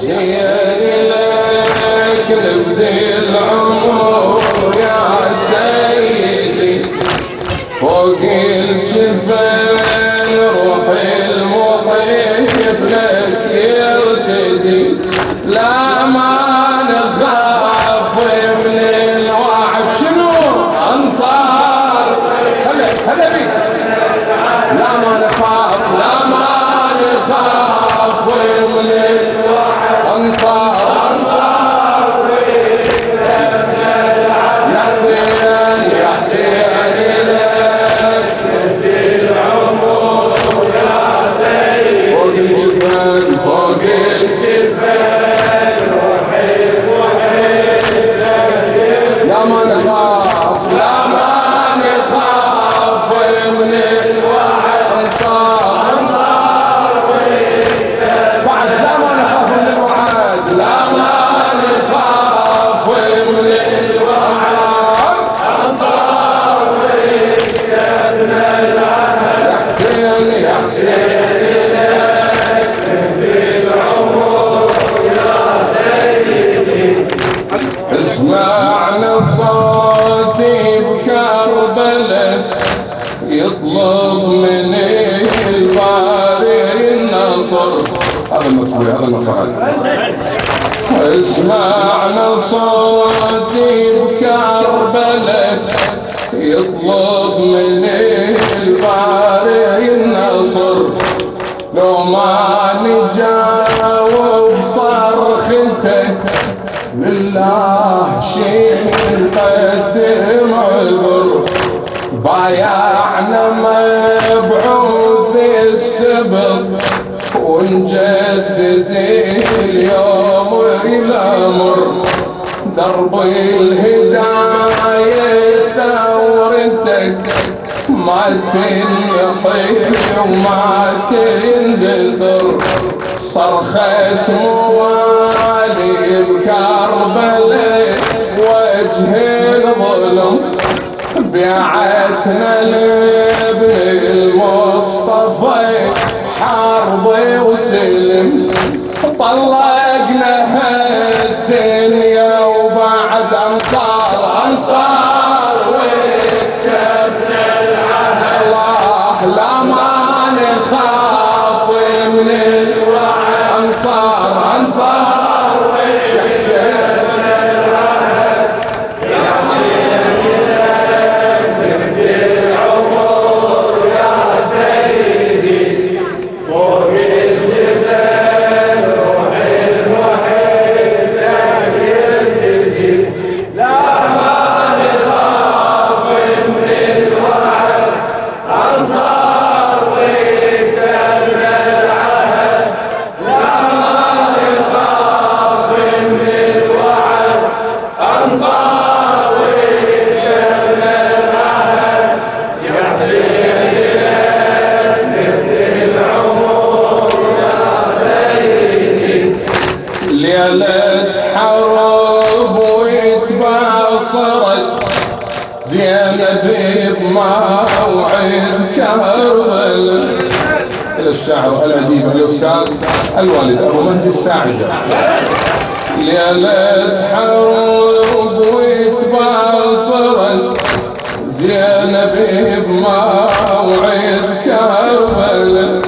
Yeah, yeah. اسمع اسمعنا صوت كربلة يطلب مني الدنيا طير وما تنذر صرخة موالي بكربلة وجه الظلم بعتنا لابن المصطفى حرب وسلم طلقنا سعيدة يا لا تحرب ويتباصرت زينب بموعد كربلاء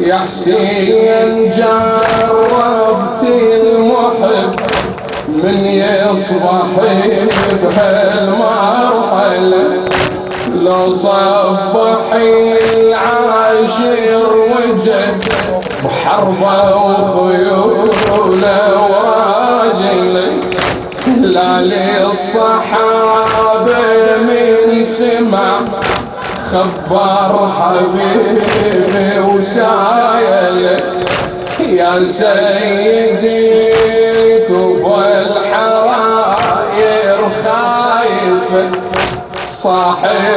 يا حسين جربت المحب من يصبح بهالمرحلة لو صبحي العاشر وجد وحربة وخيولة واجلي لا للصحابة من سمع خبر حبيبي وسايل يا سيدي كوب الحرائر خايفة صاحي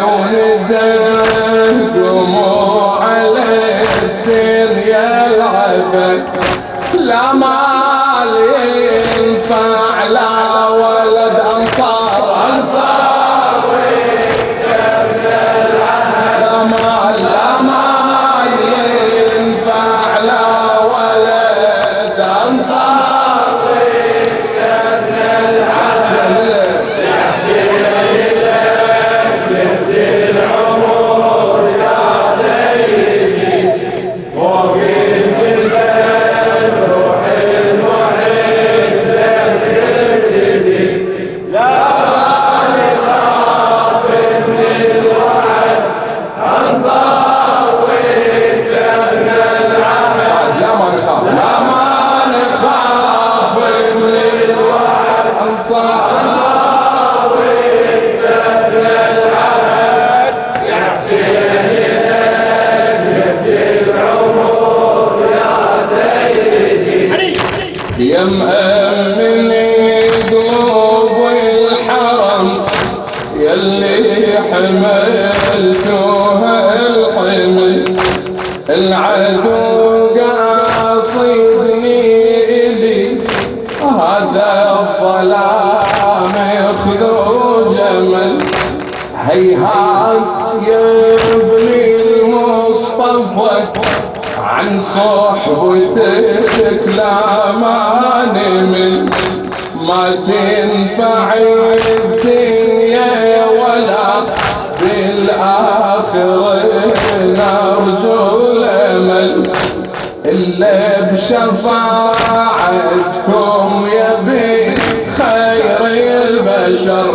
lama العدو قاصدني إلي. هذا الظلام يخذو جمل. هيهات يبني المصطفى. عن صحبتك لا ما نمل. ما تنفع إلا بشفاعتكم يا بي خير البشر.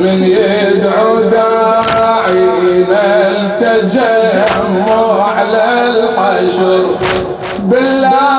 من يدعو داعينا التجمع على الحشر. بالله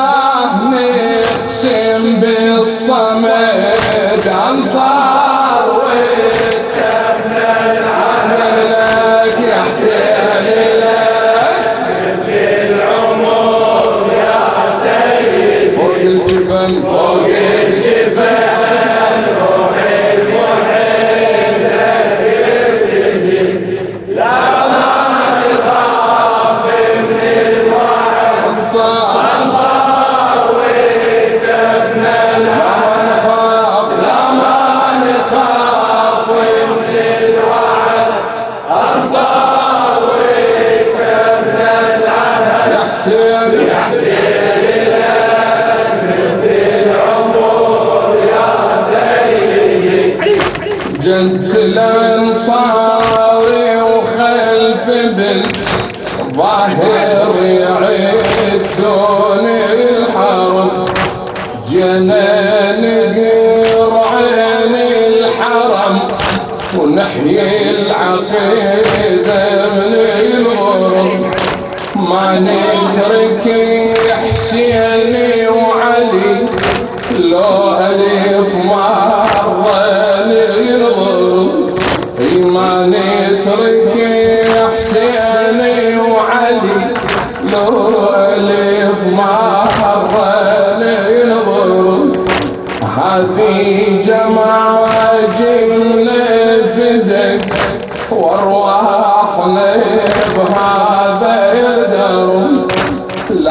ما نترك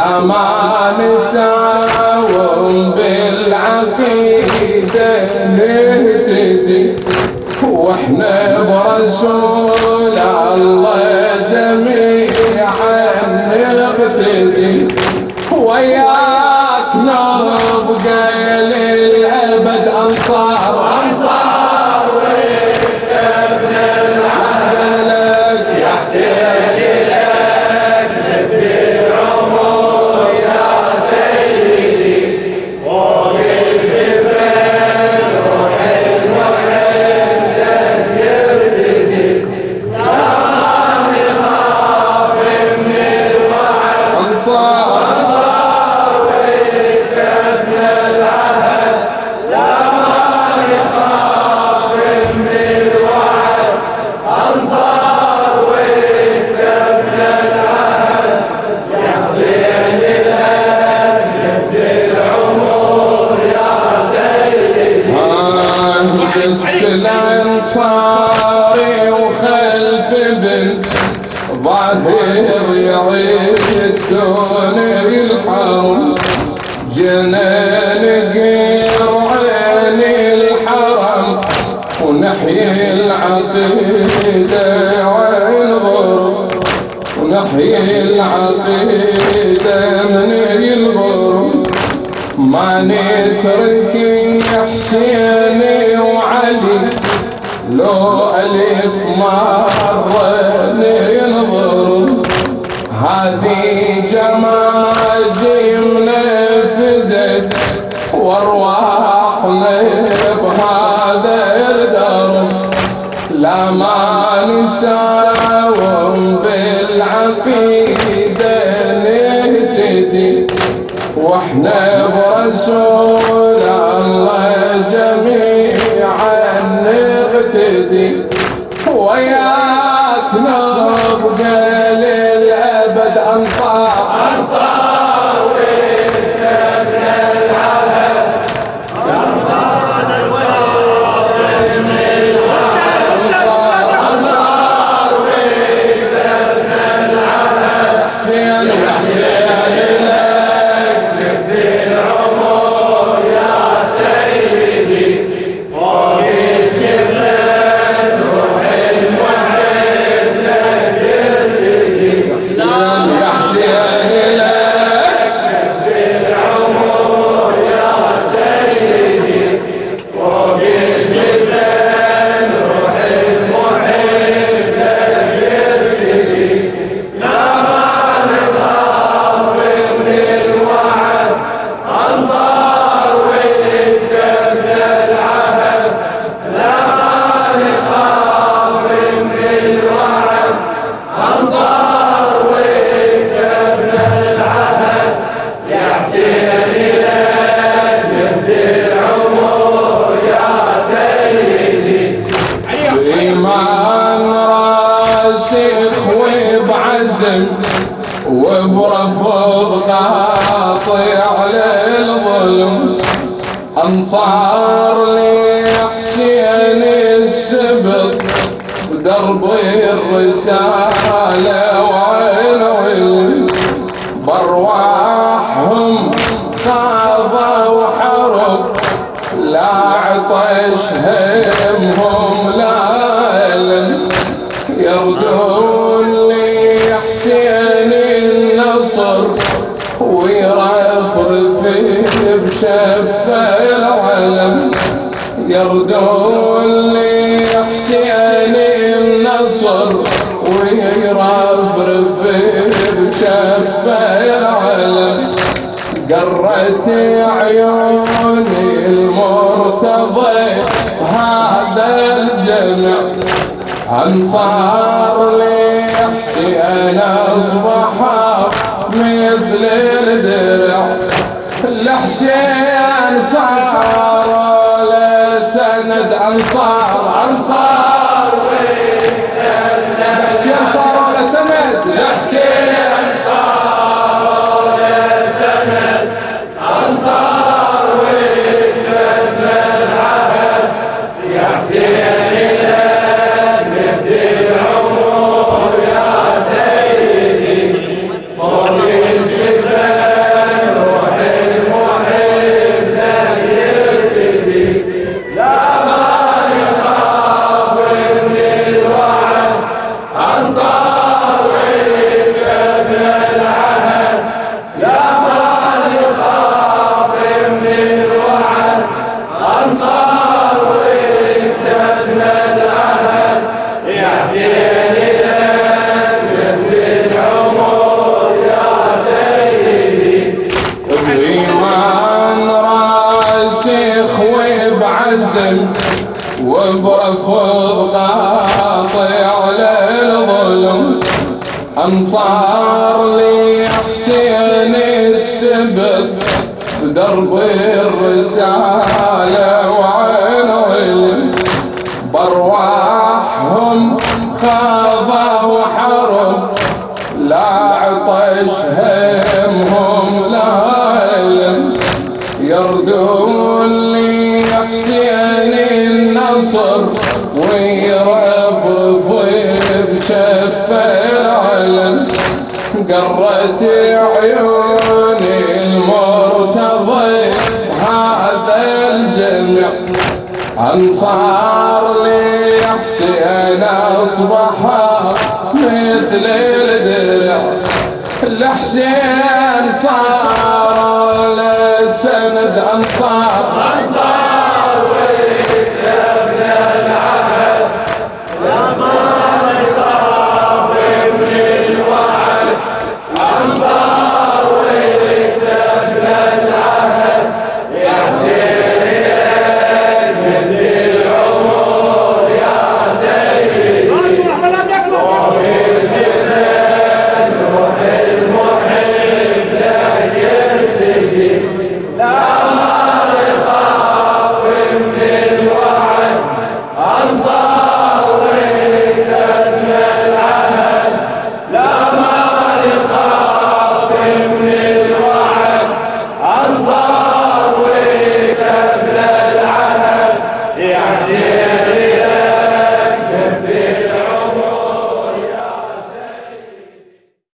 لا العقيدة من ما نترك وعلي لو ألف مرة وارواحنا بهذا الدرب لا ما نساوم بالعقيدة نهتدي وإحنا برسول الله جميعا نقتدي وياك نبقى للأبد أنصار. بعزم وبرفض قاطع للظلم. أنصار لحسين السبط درب الرسالة النصر ويرفرف بشف العلم يردون لحسين النصر ويرفرف بشف العلم قرت عيوني المرتضى هذا الجمع. أنصار لي أنا اصبح مثل الدرع الحسين صار انصار انصار أنصار لحسين السبت درب الرسالة وعين برواحهم خاضوا حرب لا عطش همهم لا علم. يردون لي حسين النصر ويرفض قرت عيوني المرتضى هذا الجمع انصار لي حسين اصبح مثل الدرع الحسين صار لسند أنصار.